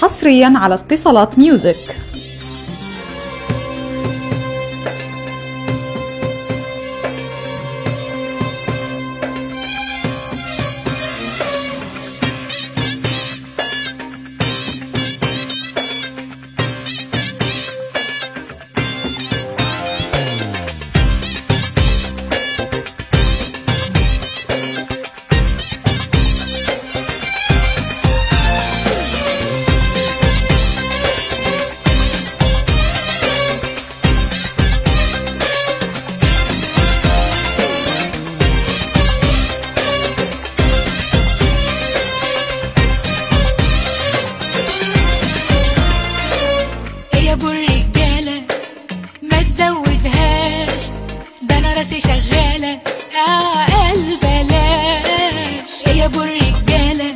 حصريا على اتصالات ميوزك. ابو الرجالة ما تزودهاش. ده أنا راسي شغالة. آه البلاش يا ابو الرجالة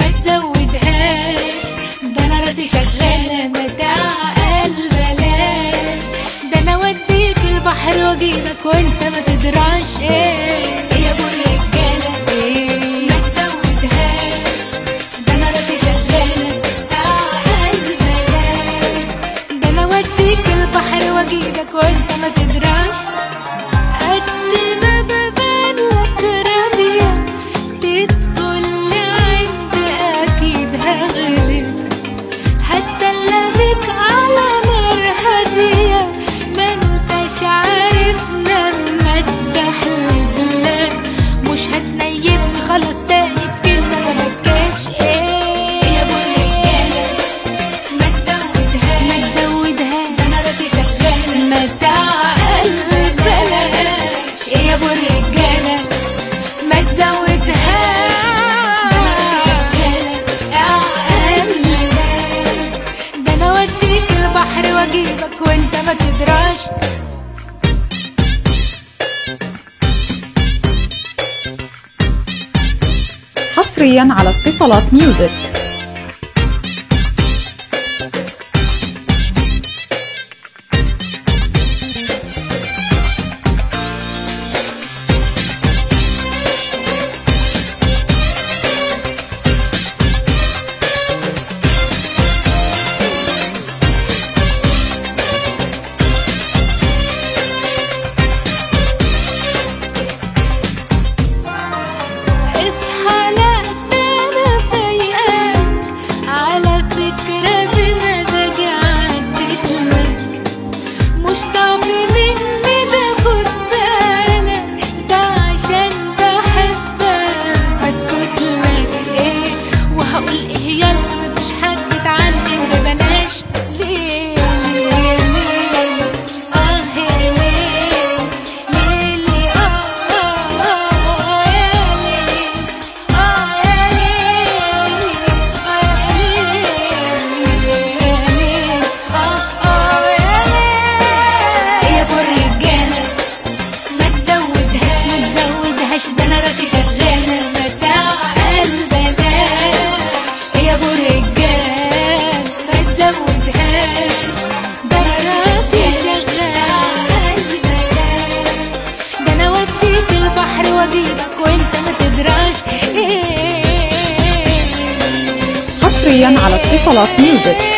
ما تزودهاش. ده أنا راسي شغالة. متاع البلاش ده أنا اوديك البحر وأجيبك وأنت ما تدراش إيه حصريا على اتصالات ميوزك شغال متاع البلاد يا ابو رجال ما تزودهاش ده راسي شغال البلاد ده أنا وديك البحر واجيبك وانت ما تدراش حصريا على اتصالات ميوزك.